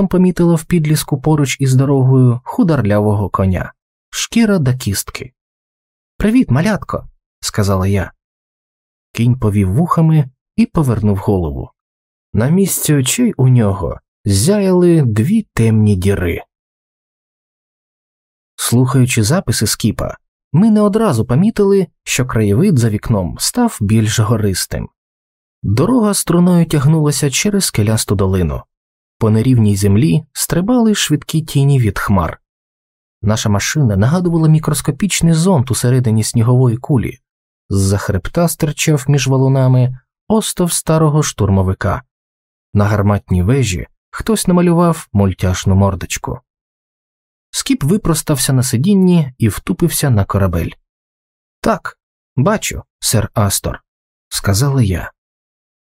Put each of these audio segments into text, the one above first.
раптом помітила в підліску поруч із дорогою хударлявого коня, шкіра да кістки. Привіт, малятко, сказала я. Кінь повів вухами і повернув голову. На місці очей у нього зяяли дві темні діри. Слухаючи записи скіпа, ми не одразу помітили, що краєвид за вікном став більш гористим. Дорога струною тягнулася через скелясту долину. По нерівній землі стрибали швидкі тіні від хмар. Наша машина нагадувала мікроскопічний зонт усередині снігової кулі, з-за хребта стирчав між валунами остов старого штурмовика. На гарматній вежі хтось намалював мультяшну мордочку. Скіп випростався на сидінні і втупився на корабель. Так, бачу, сер Астор, сказала я.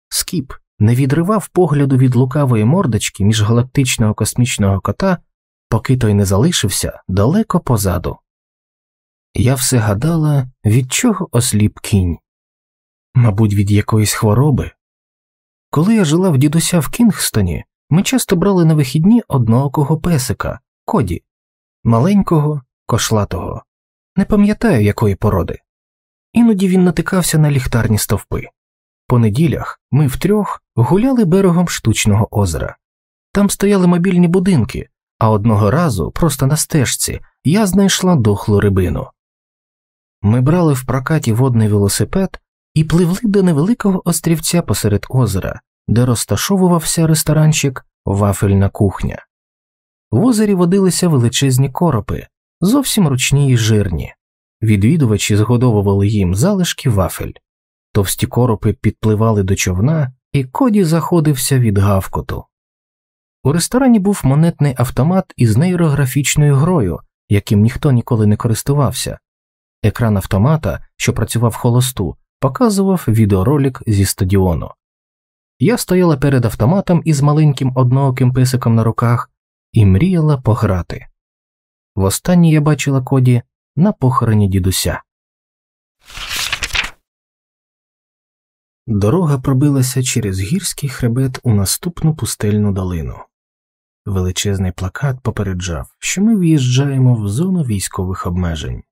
Скіп не відривав погляду від лукавої мордочки міжгалактичного космічного кота, поки той не залишився далеко позаду. Я все гадала, від чого осліп кінь, мабуть, від якоїсь хвороби. Коли я жила в дідуся в Кінгстоні, ми часто брали на вихідні одноокого песика, коді, маленького, кошлатого, не пам'ятаю якої породи. Іноді він натикався на ліхтарні стовпи. По неділях ми втрьох гуляли берегом штучного озера. Там стояли мобільні будинки, а одного разу, просто на стежці, я знайшла дохлу рибину. Ми брали в прокаті водний велосипед і пливли до невеликого острівця посеред озера, де розташовувався ресторанчик Вафельна кухня. В озері водилися величезні коропи, зовсім ручні й жирні. Відвідувачі згодовували їм залишки вафель, товсті коропи підпливали до човна, і коді заходився від гавкоту. У ресторані був монетний автомат із нейрографічною грою, яким ніхто ніколи не користувався. Екран автомата, що працював холосту, показував відеоролик зі стадіону. Я стояла перед автоматом із маленьким однооким писиком на руках і мріяла пограти. Востаннє я бачила коді на похороні дідуся. Дорога пробилася через гірський хребет у наступну пустельну долину. Величезний плакат попереджав, що ми в'їжджаємо в зону військових обмежень.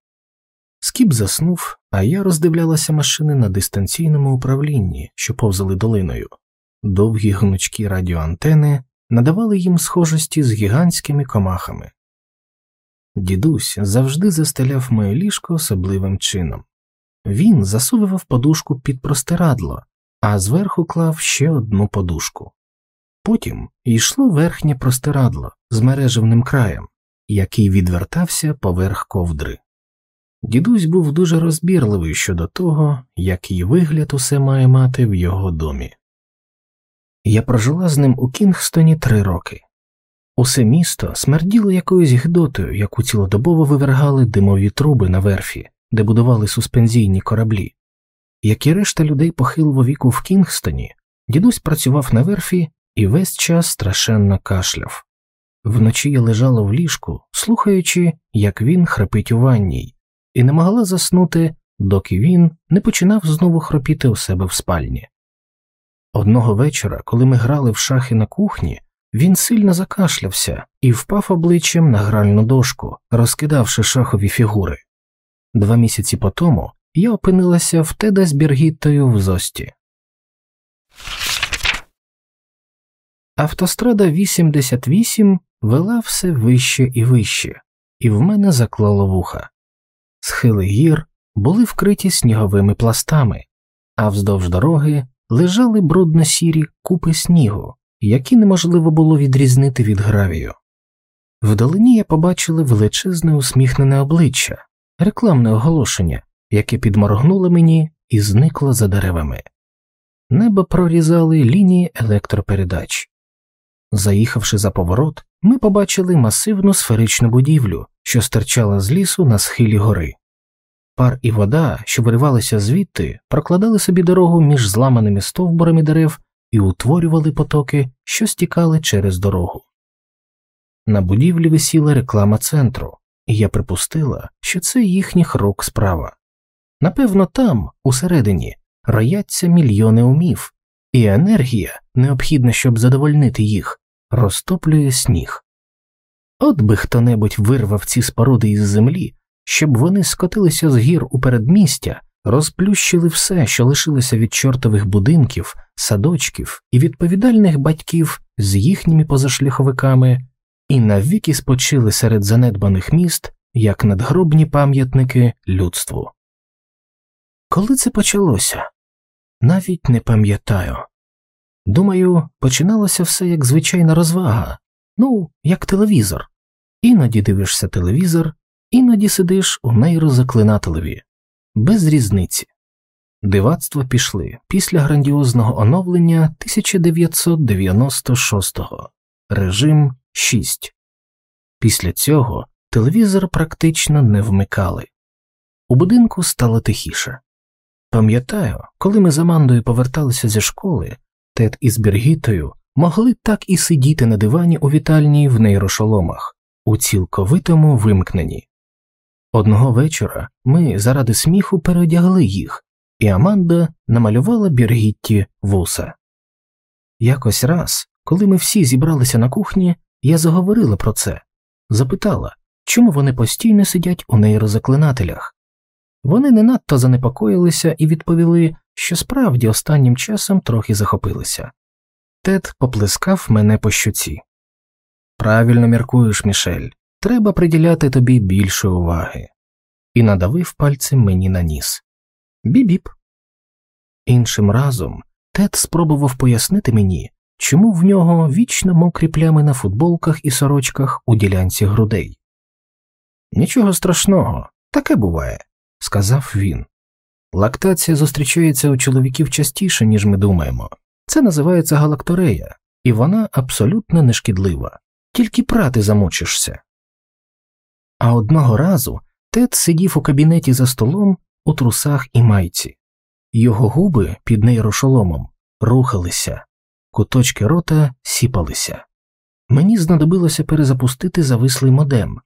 Скіп заснув, а я роздивлялася машини на дистанційному управлінні, що повзали долиною. Довгі гнучкі радіоантени надавали їм схожості з гігантськими комахами. Дідусь завжди застеляв моє ліжко особливим чином. Він засовував подушку під простирадло, а зверху клав ще одну подушку. Потім йшло верхнє простирадло з мережевним краєм, який відвертався поверх ковдри. Дідусь був дуже розбірливий щодо того, який вигляд усе має мати в його домі. Я прожила з ним у Кінгстоні три роки. Усе місто смерділо якоюсь гидотою, яку цілодобово вивергали димові труби на верфі, де будували суспензійні кораблі. Як і решта людей похилого віку в Кінгстоні, дідусь працював на верфі і весь час страшенно кашляв. Вночі я лежала в ліжку, слухаючи, як він храпить у ванній, і не могла заснути, доки він не починав знову хропіти у себе в спальні. Одного вечора, коли ми грали в шахи на кухні, він сильно закашлявся і впав обличчям на гральну дошку, розкидавши шахові фігури. Два місяці по тому я опинилася в Теда з Біргіттою в зості. Автострада 88 вела все вище і вище, і в мене заклало вуха. Схили гір були вкриті сніговими пластами, а вздовж дороги лежали брудно сірі купи снігу, які неможливо було відрізнити від гравію. Вдалині я побачила величезне усміхнене обличчя, рекламне оголошення, яке підморгнуло мені і зникло за деревами. Небо прорізали лінії електропередач. Заїхавши за поворот, ми побачили масивну сферичну будівлю, що стирчала з лісу на схилі гори. Пар і вода, що виривалися звідти, прокладали собі дорогу між зламаними стовбурами дерев і утворювали потоки, що стікали через дорогу. На будівлі висіла реклама центру, і я припустила, що це їхніх рук справа. Напевно, там, усередині, рояться мільйони умів, і енергія, необхідна, щоб задовольнити їх, розтоплює сніг. От би хто небудь вирвав ці споруди із землі, щоб вони скотилися з гір у передмістя, розплющили все, що лишилося від чортових будинків, садочків і відповідальних батьків з їхніми позашляховиками, і навіки спочили серед занедбаних міст як надгробні пам'ятники людству. Коли це почалося? Навіть не пам'ятаю. Думаю, починалося все як звичайна розвага, ну, як телевізор. Іноді дивишся телевізор, іноді сидиш у нейрозаклинателеві, без різниці. Дивацтва пішли після грандіозного оновлення 1996-го, режим 6. Після цього телевізор практично не вмикали. У будинку стало тихіше. Пам'ятаю, коли ми з Амандою поверталися зі школи, Тед із Бергітою могли так і сидіти на дивані у вітальні в нейрошоломах, у цілковитому вимкненні. Одного вечора ми заради сміху переодягли їх, і Аманда намалювала Бергітті вуса. Якось раз, коли ми всі зібралися на кухні, я заговорила про це, запитала, чому вони постійно сидять у нейрозаклинателях. Вони не надто занепокоїлися і відповіли, що справді останнім часом трохи захопилися. Тед поплескав мене по щуці. Правильно міркуєш, Мішель, треба приділяти тобі більше уваги, і надавив пальцем мені на ніс. Бібіп. Іншим разом Тед спробував пояснити мені, чому в нього вічно мокрі плями на футболках і сорочках у ділянці грудей. Нічого страшного, таке буває, сказав він. Лактація зустрічається у чоловіків частіше, ніж ми думаємо. Це називається галакторея, і вона абсолютно нешкідлива, тільки прати замучишся. А одного разу Тед сидів у кабінеті за столом у трусах і майці, його губи під нейрошоломом рухалися, куточки рота сіпалися. Мені знадобилося перезапустити завислий модем.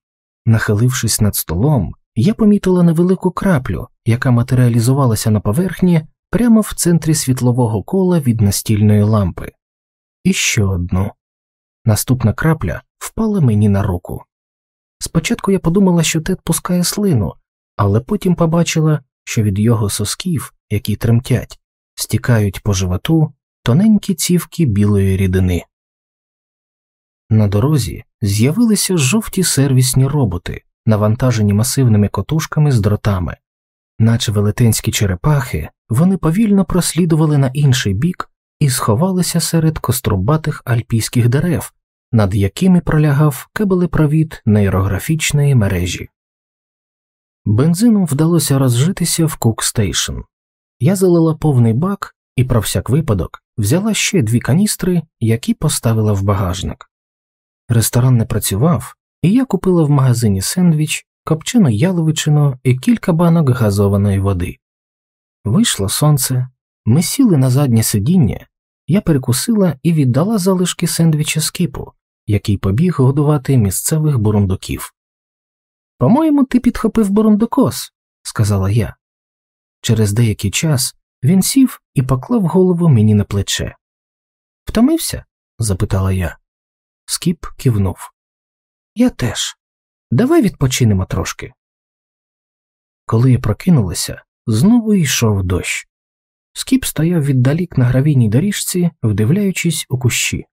Нахилившись над столом, я помітила невелику краплю, яка матеріалізувалася на поверхні прямо в центрі світлового кола від настільної лампи. І ще одну. Наступна крапля впала мені на руку. Спочатку я подумала, що Тед пускає слину, але потім побачила, що від його сосків, які тремтять, стікають по животу тоненькі цівки білої рідини. На дорозі з'явилися жовті сервісні роботи, навантажені масивними котушками з дротами, наче велетенські черепахи, вони повільно прослідували на інший бік і сховалися серед кострубатих альпійських дерев, над якими пролягав кабелепровід нейрографічної мережі. Бензином вдалося розжитися в Кукстейшн. Я залила повний бак і, про всяк випадок, взяла ще дві каністри, які поставила в багажник. Ресторан не працював, і я купила в магазині сендвіч, копчену яловичину і кілька банок газованої води. Вийшло сонце, ми сіли на заднє сидіння, я перекусила і віддала залишки сендвіча скіпу, який побіг годувати місцевих бурундуків. По-моєму, ти підхопив бурундукос, сказала я. Через деякий час він сів і поклав голову мені на плече. Втомився? запитала я. Скіп кивнув. Я теж. Давай відпочинемо трошки. Коли я прокинулася, знову йшов дощ. Скіп стояв віддалік на гравійній доріжці, вдивляючись у кущі.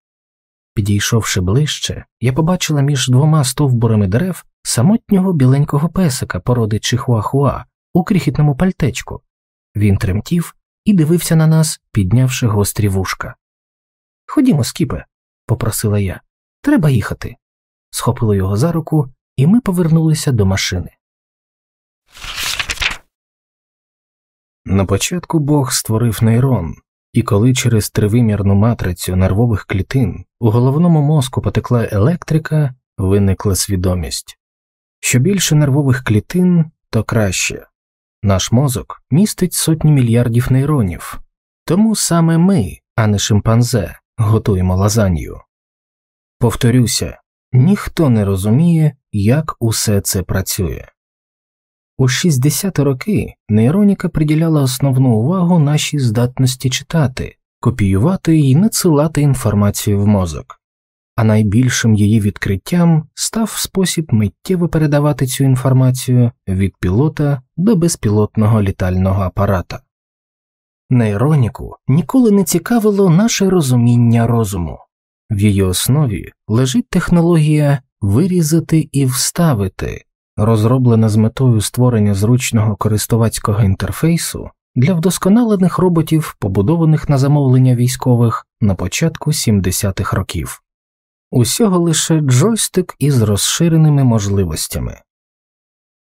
Підійшовши ближче, я побачила між двома стовбурами дерев самотнього біленького песика породи Чихуахуа у крихітному пальтечку. Він тремтів і дивився на нас, піднявши гострі вушка. Ходімо, скіпе, попросила я. Треба їхати. Схопила його за руку, і ми повернулися до машини. На початку Бог створив нейрон, і коли через тривимірну матрицю нервових клітин у головному мозку потекла електрика, виникла свідомість. Що більше нервових клітин, то краще. Наш мозок містить сотні мільярдів нейронів, тому саме ми, а не шимпанзе, готуємо лазанью. Повторюся, ніхто не розуміє, як усе це працює. У 60-ті роки нейроніка приділяла основну увагу нашій здатності читати, копіювати і надсилати інформацію в мозок. А найбільшим її відкриттям став спосіб миттєво передавати цю інформацію від пілота до безпілотного літального апарата. Нейроніку ніколи не цікавило наше розуміння розуму, в її основі лежить технологія вирізати і вставити, розроблена з метою створення зручного користувацького інтерфейсу для вдосконалених роботів, побудованих на замовлення військових на початку 70-х років, усього лише джойстик із розширеними можливостями.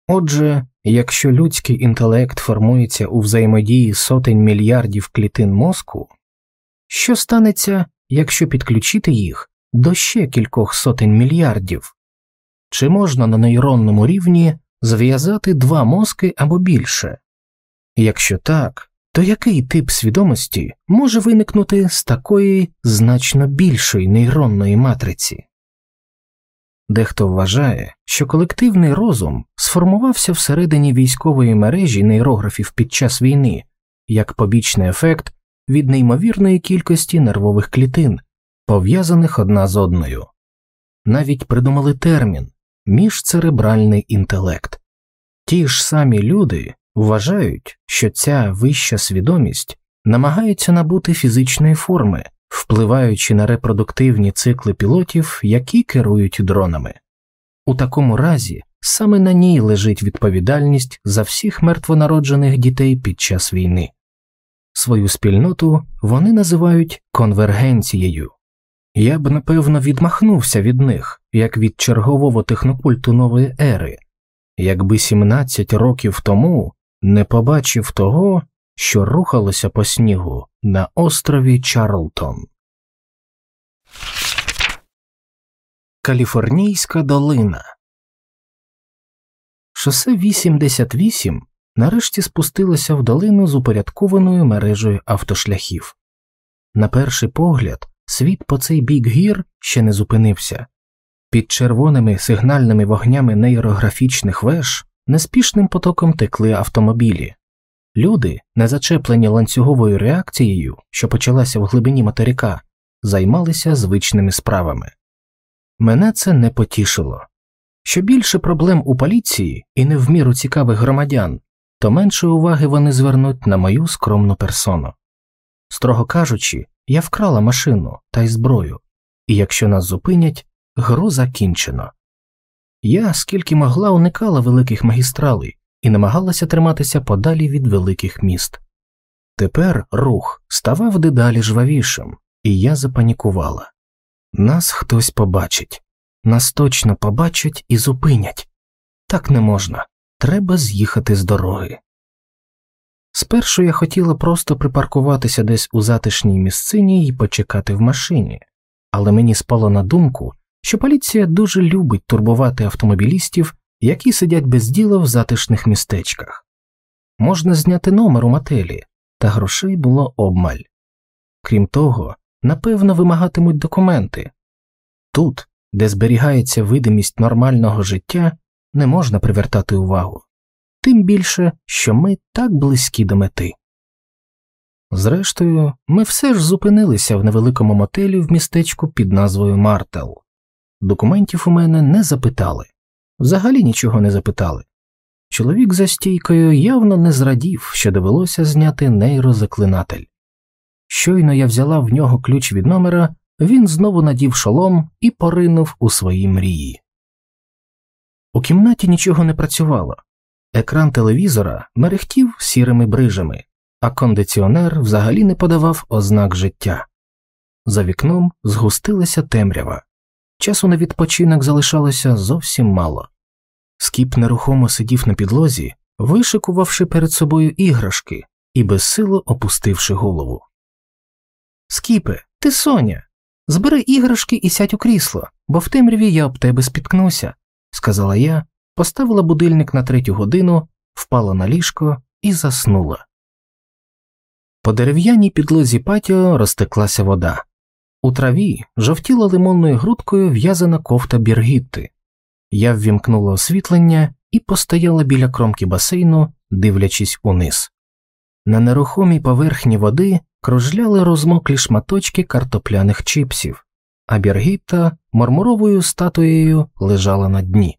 Отже, якщо людський інтелект формується у взаємодії сотень мільярдів клітин мозку, що станеться, якщо підключити їх до ще кількох сотень мільярдів? Чи можна на нейронному рівні зв'язати два мозки або більше? Якщо так, то який тип свідомості може виникнути з такої значно більшої нейронної матриці? Дехто вважає, що колективний розум сформувався всередині військової мережі нейрографів під час війни як побічний ефект від неймовірної кількості нервових клітин, пов'язаних одна з одною. Навіть придумали термін міжцеребральний інтелект. Ті ж самі люди вважають, що ця вища свідомість намагається набути фізичної форми, впливаючи на репродуктивні цикли пілотів, які керують дронами. У такому разі саме на ній лежить відповідальність за всіх мертвонароджених дітей під час війни. Свою спільноту вони називають конвергенцією. Я б напевно відмахнувся від них, як від чергового технокульту нової ери, якби 17 років тому не побачив того, що рухалося по снігу на острові Чарлтон. Каліфорнійська долина. Шосе 88 нарешті спустилося в долину з упорядкованою мережею автошляхів. На перший погляд, світ по цей бік гір ще не зупинився. Під червоними сигнальними вогнями нейрографічних веж неспішним потоком текли автомобілі. Люди, не зачеплені ланцюговою реакцією, що почалася в глибині материка, займалися звичними справами. Мене це не потішило. Що більше проблем у поліції і не в міру цікавих громадян, то менше уваги вони звернуть на мою скромну персону. Строго кажучи, я вкрала машину та й зброю, і якщо нас зупинять, гру закінчено. Я скільки могла уникала великих магістралей і намагалася триматися подалі від великих міст. Тепер рух ставав дедалі жвавішим, і я запанікувала нас хтось побачить, нас точно побачать і зупинять. Так не можна, треба з'їхати з дороги. Спершу я хотіла просто припаркуватися десь у затишній місцині і почекати в машині, але мені спало на думку, що поліція дуже любить турбувати автомобілістів, які сидять без діла в затишних містечках. Можна зняти номер у мотелі, та грошей було обмаль. Крім того, напевно, вимагатимуть документи тут, де зберігається видимість нормального життя, не можна привертати увагу, тим більше, що ми так близькі до мети. Зрештою, ми все ж зупинилися в невеликому мотелі в містечку під назвою Мартел. Документів у мене не запитали, взагалі нічого не запитали. Чоловік за стійкою явно не зрадів, що довелося зняти нейрозаклинатель. Щойно я взяла в нього ключ від номера, він знову надів шолом і поринув у свої мрії. У кімнаті нічого не працювало. Екран телевізора мерехтів сірими брижами, а кондиціонер взагалі не подавав ознак життя. За вікном згустилася темрява. Часу на відпочинок залишалося зовсім мало. Скіп нерухомо сидів на підлозі, вишикувавши перед собою іграшки і безсило опустивши голову. Скіпе, ти Соня. Збери іграшки і сядь у крісло, бо в темряві я об тебе спіткнуся, сказала я, поставила будильник на третю годину, впала на ліжко і заснула. По дерев'яній підлозі патіо розтеклася вода. У траві жовтіла лимонною грудкою в'язана кофта біргітти. Я ввімкнула освітлення і постояла біля кромки басейну, дивлячись униз. На нерухомій поверхні води кружляли розмоклі шматочки картопляних чипсів, а Біргітта мармуровою статуєю лежала на дні,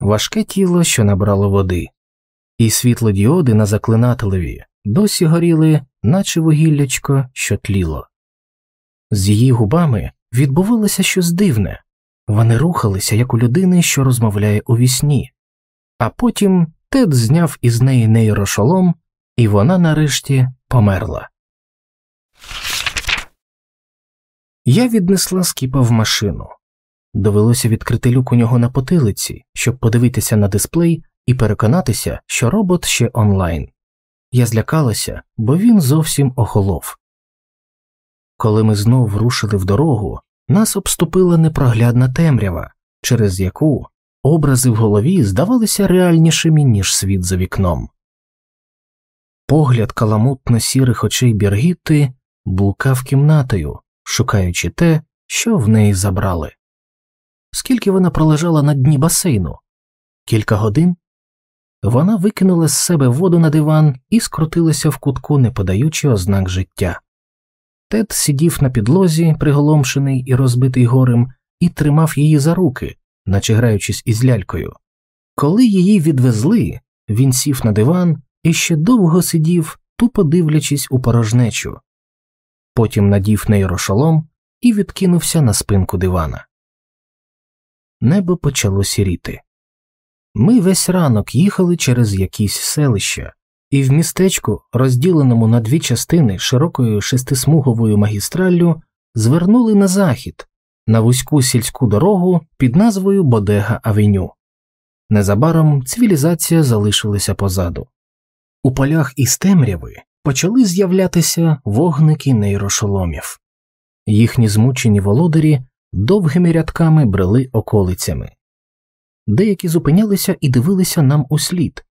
важке тіло, що набрало води, і світлодіоди на заклинателеві досі горіли, наче вугіллячко, що тліло. З її губами відбувалося щось дивне вони рухалися, як у людини, що розмовляє у вісні, а потім Тед зняв із неї нейрошолом, і вона нарешті померла. Я віднесла скіпа в машину. Довелося відкрити люк у нього на потилиці, щоб подивитися на дисплей і переконатися, що робот ще онлайн. Я злякалася, бо він зовсім охолов. Коли ми знов рушили в дорогу, нас обступила непроглядна темрява, через яку образи в голові здавалися реальнішими, ніж світ за вікном. Погляд каламутно сірих очей Біргітти блукав кімнатою, шукаючи те, що в неї забрали. Скільки вона пролежала на дні басейну? Кілька годин? Вона викинула з себе воду на диван і скрутилася в кутку, не подаючи ознак життя. Тед сидів на підлозі, приголомшений і розбитий горем, і тримав її за руки, наче граючись із лялькою. Коли її відвезли, він сів на диван і ще довго сидів, тупо дивлячись у порожнечу, потім надів нейрошолом і відкинувся на спинку дивана. Небо почало сіріти. Ми весь ранок їхали через якісь селища, і в містечку, розділеному на дві частини широкою шестисмуговою магістраллю, звернули на захід на вузьку сільську дорогу під назвою Бодега Авеню. Незабаром цивілізація залишилася позаду. У полях із темряви почали з'являтися вогники нейрошоломів. Їхні змучені володарі довгими рядками брели околицями. Деякі зупинялися і дивилися нам у слід.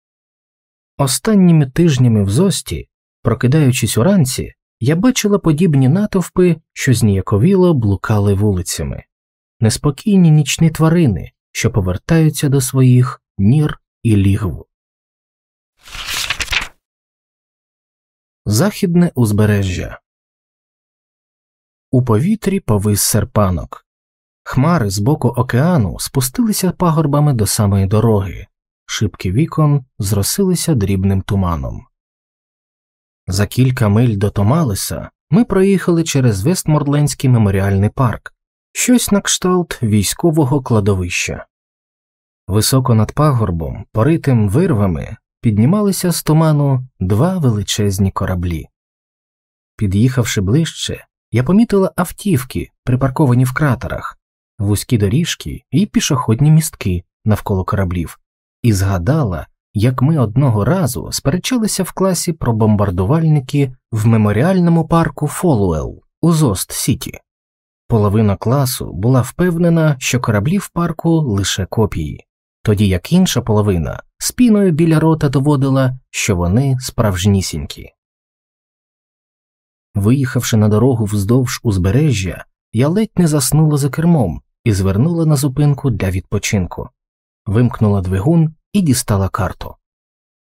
Останніми тижнями в зості, прокидаючись уранці, я бачила подібні натовпи, що зніяковіло блукали вулицями, неспокійні нічні тварини, що повертаються до своїх нір і лігв. Західне узбережжя у повітрі повис серпанок. Хмари з боку океану спустилися пагорбами до самої дороги, шибки вікон зросилися дрібним туманом. За кілька миль до Томалиса ми проїхали через Вестмордлендський меморіальний парк, щось на кшталт військового кладовища. Високо над пагорбом, поритим вирвами, піднімалися з туману два величезні кораблі. Під'їхавши ближче, я помітила автівки, припарковані в кратерах, вузькі доріжки і пішохідні містки навколо кораблів, і згадала, як ми одного разу сперечалися в класі про бомбардувальники в меморіальному парку Фолуел у Зост Сіті. Половина класу була впевнена, що кораблі в парку лише копії, тоді як інша половина спіною біля рота доводила, що вони справжнісінькі. Виїхавши на дорогу вздовж узбережжя, я ледь не заснула за кермом і звернула на зупинку для відпочинку, вимкнула двигун і дістала карту.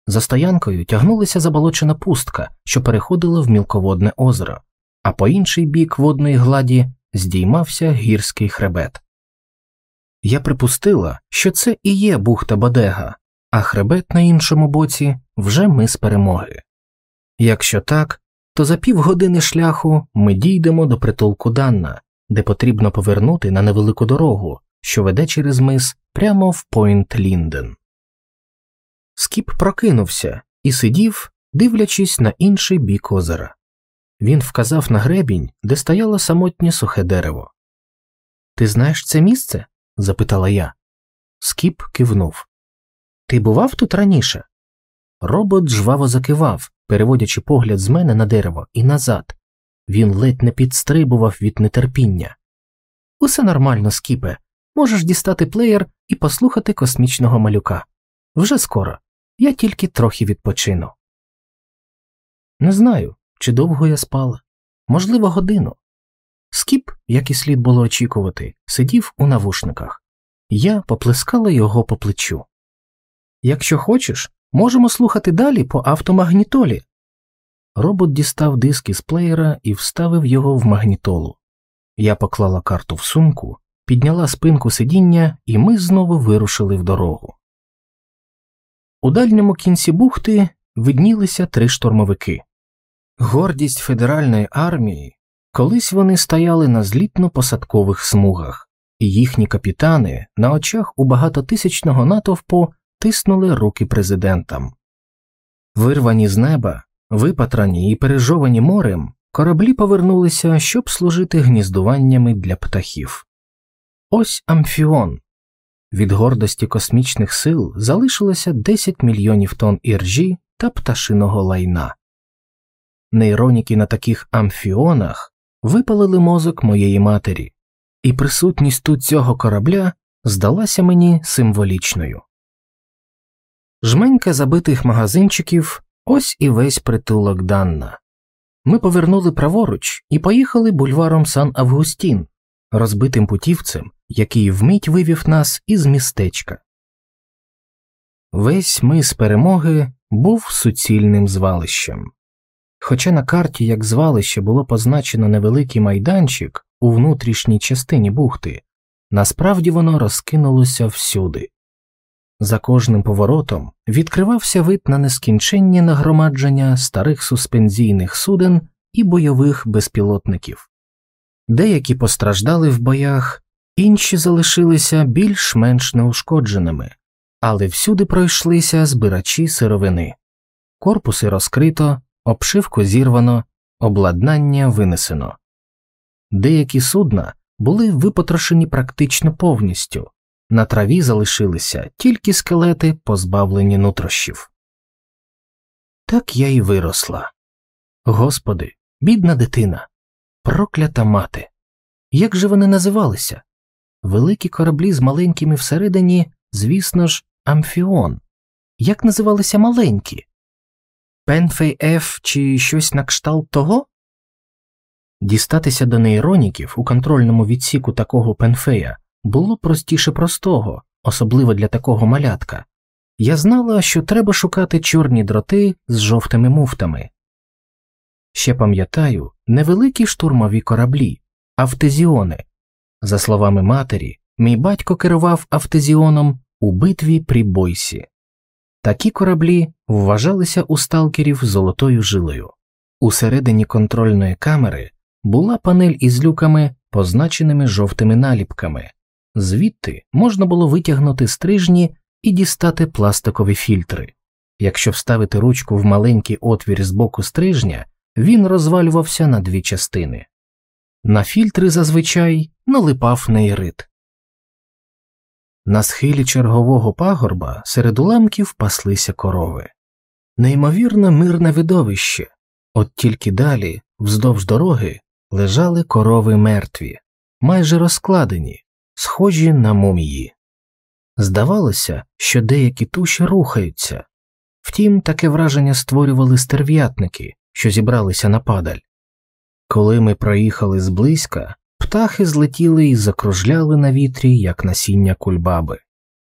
За стоянкою тягнулася заболочена пустка, що переходила в мілководне озеро, а по інший бік водної гладі здіймався гірський хребет. Я припустила, що це і є бухта Бодега, а хребет на іншому боці вже мис перемоги. Якщо так, то за півгодини шляху ми дійдемо до притулку Данна, де потрібно повернути на невелику дорогу, що веде через мис прямо в Пойнт Лінден. Скіп прокинувся і сидів, дивлячись на інший бік озера. Він вказав на гребінь, де стояло самотнє сухе дерево. Ти знаєш це місце? запитала я. Скіп кивнув. Ти бував тут раніше? Робот жваво закивав, переводячи погляд з мене на дерево і назад. Він ледь не підстрибував від нетерпіння. Усе нормально, скіпе. Можеш дістати плеєр і послухати космічного малюка. Вже скоро. Я тільки трохи відпочину. Не знаю, чи довго я спала. Можливо, годину. Скіп, як і слід було очікувати, сидів у навушниках. Я поплескала його по плечу. Якщо хочеш, можемо слухати далі по автомагнітолі. Робот дістав диск із плеєра і вставив його в магнітолу. Я поклала карту в сумку, підняла спинку сидіння, і ми знову вирушили в дорогу. У дальньому кінці бухти виднілися три штурмовики. Гордість федеральної армії, колись вони стояли на злітно-посадкових смугах, і їхні капітани на очах у багатотисячного натовпу тиснули руки президентам. Вирвані з неба, випатрані і пережовані морем, кораблі повернулися, щоб служити гніздуваннями для птахів. Ось Амфіон. Від гордості космічних сил залишилося 10 мільйонів тонн іржі та пташиного лайна. Нейроніки на таких амфіонах випалили мозок моєї матері, і присутність тут цього корабля здалася мені символічною. Жменька забитих магазинчиків ось і весь притулок Данна. Ми повернули праворуч і поїхали бульваром Сан Августін, розбитим путівцем, який вмить вивів нас із містечка. Весь мис перемоги був суцільним звалищем. Хоча на карті як звалище було позначено невеликий майданчик у внутрішній частині бухти, насправді воно розкинулося всюди. За кожним поворотом відкривався вид на нескінченні нагромадження старих суспензійних суден і бойових безпілотників. Деякі постраждали в боях, інші залишилися більш-менш неушкодженими, але всюди пройшлися збирачі сировини, корпуси розкрито, обшивку зірвано, обладнання винесено. Деякі судна були випотрошені практично повністю, на траві залишилися тільки скелети, позбавлені нутрощів. Так я й виросла. Господи, бідна дитина, проклята мати. Як же вони називалися? Великі кораблі з маленькими всередині, звісно ж, амфіон. Як називалися маленькі? Пенфей Ф чи щось на кшталт того? Дістатися до нейроніків у контрольному відсіку такого пенфея було простіше простого, особливо для такого малятка. Я знала, що треба шукати чорні дроти з жовтими муфтами. Ще пам'ятаю невеликі штурмові кораблі, автезіони. За словами матері, мій батько керував автезіоном у битві при Бойсі. Такі кораблі вважалися у сталкерів золотою жилою. Усередині контрольної камери була панель із люками, позначеними жовтими наліпками, звідти можна було витягнути стрижні і дістати пластикові фільтри. Якщо вставити ручку в маленький отвір з боку стрижня, він розвалювався на дві частини. На фільтри зазвичай налипав нейрит. На схилі чергового пагорба серед уламків паслися корови. Неймовірно мирне видовище, от тільки далі, вздовж дороги, лежали корови мертві, майже розкладені, схожі на мумії. Здавалося, що деякі туші рухаються, втім, таке враження створювали стерв'ятники, що зібралися на падаль. Коли ми проїхали зблизька, птахи злетіли і закружляли на вітрі, як насіння кульбаби.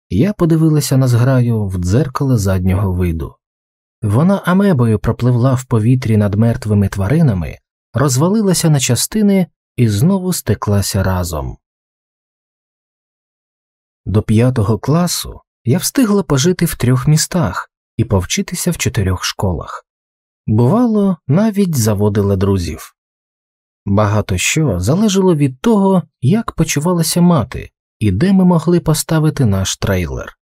Я подивилася на зграю в дзеркало заднього виду. Вона амебою пропливла в повітрі над мертвими тваринами, розвалилася на частини і знову стеклася разом. До п'ятого класу я встигла пожити в трьох містах і повчитися в чотирьох школах. Бувало, навіть заводила друзів. Багато що залежало від того, як почувалася мати і де ми могли поставити наш трейлер.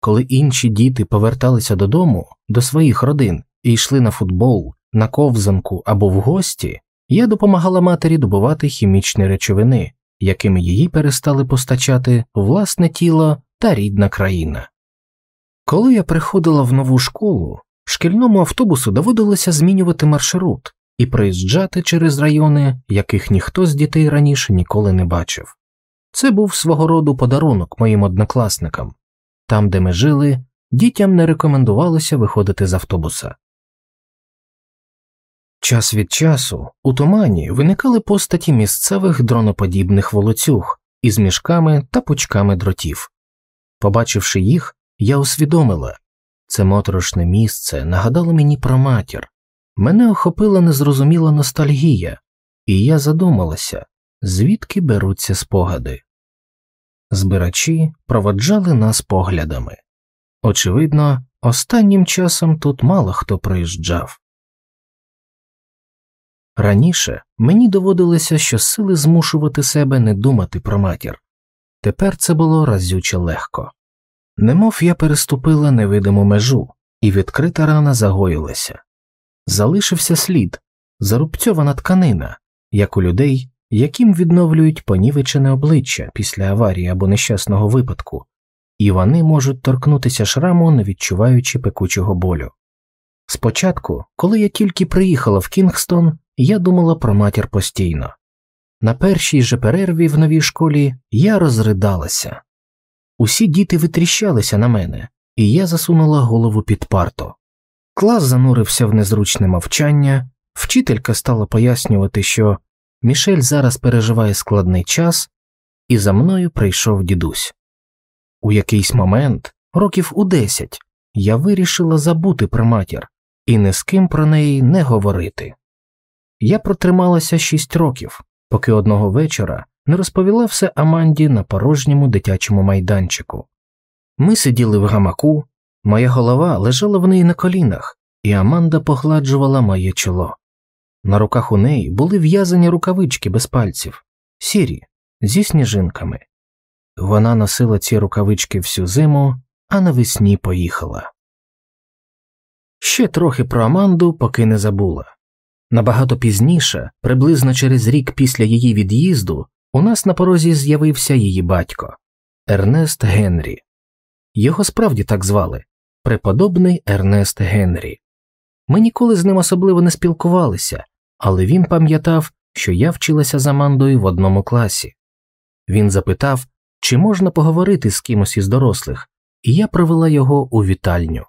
Коли інші діти поверталися додому, до своїх родин і йшли на футбол, на ковзанку або в гості, я допомагала матері добувати хімічні речовини, якими її перестали постачати власне тіло та рідна країна. Коли я приходила в нову школу, шкільному автобусу доводилося змінювати маршрут і проїжджати через райони, яких ніхто з дітей раніше ніколи не бачив. Це був свого роду подарунок моїм однокласникам там, де ми жили, дітям не рекомендувалося виходити з автобуса. Час від часу у тумані виникали постаті місцевих дроноподібних волоцюг із мішками та пучками дротів. Побачивши їх, я усвідомила це моторошне місце нагадало мені про матір, мене охопила незрозуміла ностальгія, і я задумалася, звідки беруться спогади. Збирачі проводжали нас поглядами. Очевидно, останнім часом тут мало хто приїжджав. Раніше мені доводилося щосили змушувати себе не думати про матір, тепер це було разюче легко. Немов я переступила невидиму межу, і відкрита рана загоїлася. Залишився слід, зарубцьована тканина, як у людей, яким відновлюють понівечене обличчя після аварії або нещасного випадку, і вони можуть торкнутися шраму, не відчуваючи пекучого болю. Спочатку, коли я тільки приїхала в Кінгстон, я думала про матір постійно. На першій же перерві в новій школі я розридалася. Усі діти витріщалися на мене, і я засунула голову під парту. Клас занурився в незручне мовчання, вчителька стала пояснювати, що Мішель зараз переживає складний час, і за мною прийшов дідусь. У якийсь момент, років у десять, я вирішила забути про матір і ні з ким про неї не говорити. Я протрималася шість років, поки одного вечора не розповіла все Аманді на порожньому дитячому майданчику. Ми сиділи в гамаку, моя голова лежала в неї на колінах, і Аманда погладжувала моє чоло. На руках у неї були в'язані рукавички без пальців, сірі, зі сніжинками. Вона носила ці рукавички всю зиму, а навесні поїхала. Ще трохи про Аманду поки не забула. Набагато пізніше, приблизно через рік після її від'їзду, у нас на порозі з'явився її батько Ернест Генрі. Його справді так звали преподобний Ернест Генрі. Ми ніколи з ним особливо не спілкувалися, але він пам'ятав, що я вчилася з Амандою в одному класі. Він запитав, чи можна поговорити з кимось із дорослих, і я провела його у вітальню.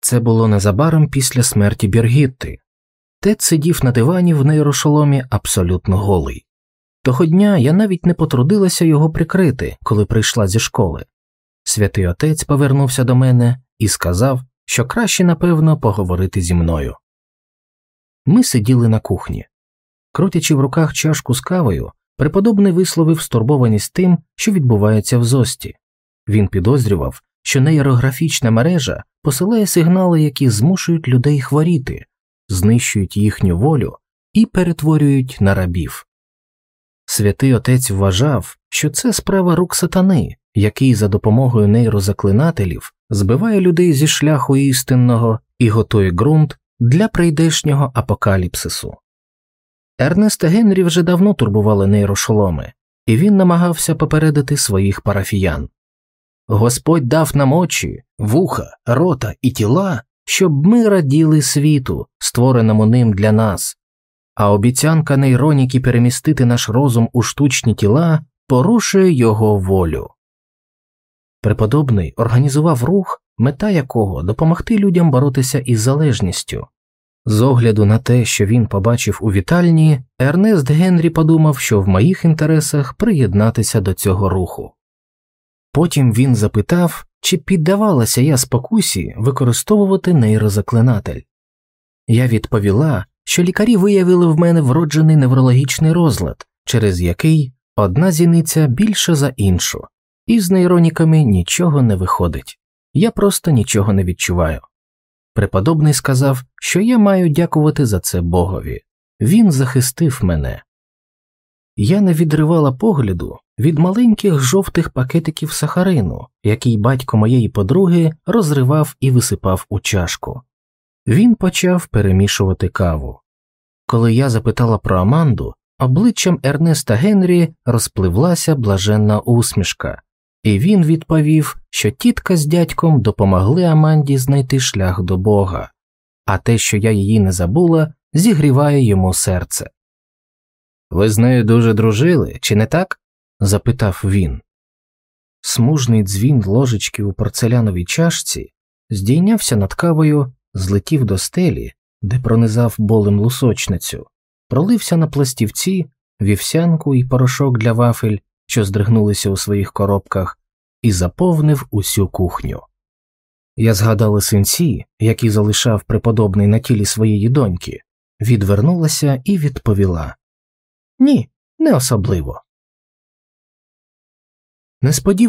Це було незабаром після смерті Біргітти. Тед сидів на дивані в нейрошоломі абсолютно голий. Того дня я навіть не потрудилася його прикрити, коли прийшла зі школи. Святий отець повернувся до мене і сказав, що краще, напевно, поговорити зі мною. Ми сиділи на кухні. Крутячи в руках чашку з кавою, преподобний висловив стурбованість тим, що відбувається в зості. Він підозрював, що нейрографічна мережа посилає сигнали, які змушують людей хворіти, знищують їхню волю і перетворюють на рабів. Святий отець вважав, що це справа рук сатани, який за допомогою нейрозаклинателів збиває людей зі шляху істинного і готує ґрунт для прийдешнього апокаліпсису. Ернеста Генрі вже давно турбували нейрошоломи, і він намагався попередити своїх парафіян. Господь дав нам очі, вуха, рота і тіла, щоб ми раділи світу, створеному ним для нас, а обіцянка нейроніки перемістити наш розум у штучні тіла порушує його волю. Преподобний організував рух, мета якого допомогти людям боротися із залежністю. З огляду на те, що він побачив у вітальні, Ернест Генрі подумав, що в моїх інтересах приєднатися до цього руху. Потім він запитав, чи піддавалася я спокусі використовувати нейрозаклинатель. Я відповіла, що лікарі виявили в мене вроджений неврологічний розлад, через який одна зіниця більша за іншу, і з нейроніками нічого не виходить, я просто нічого не відчуваю. Преподобний сказав, що я маю дякувати за це Богові, він захистив мене. Я не відривала погляду від маленьких жовтих пакетиків сахарину, який батько моєї подруги розривав і висипав у чашку. Він почав перемішувати каву. Коли я запитала про Аманду, обличчям Ернеста Генрі розпливлася блаженна усмішка, і він відповів, що тітка з дядьком допомогли Аманді знайти шлях до Бога, а те, що я її не забула, зігріває йому серце. Ви з нею дуже дружили, чи не так? запитав він. Смужний дзвін ложечки у порцеляновій чашці здійнявся над кавою, злетів до стелі, де пронизав болем лусочницю, пролився на пластівці, вівсянку і порошок для вафель, що здригнулися у своїх коробках, і заповнив усю кухню. Я згадала синці, які залишав преподобний на тілі своєї доньки, відвернулася і відповіла Ні, Не особливо. Несподівано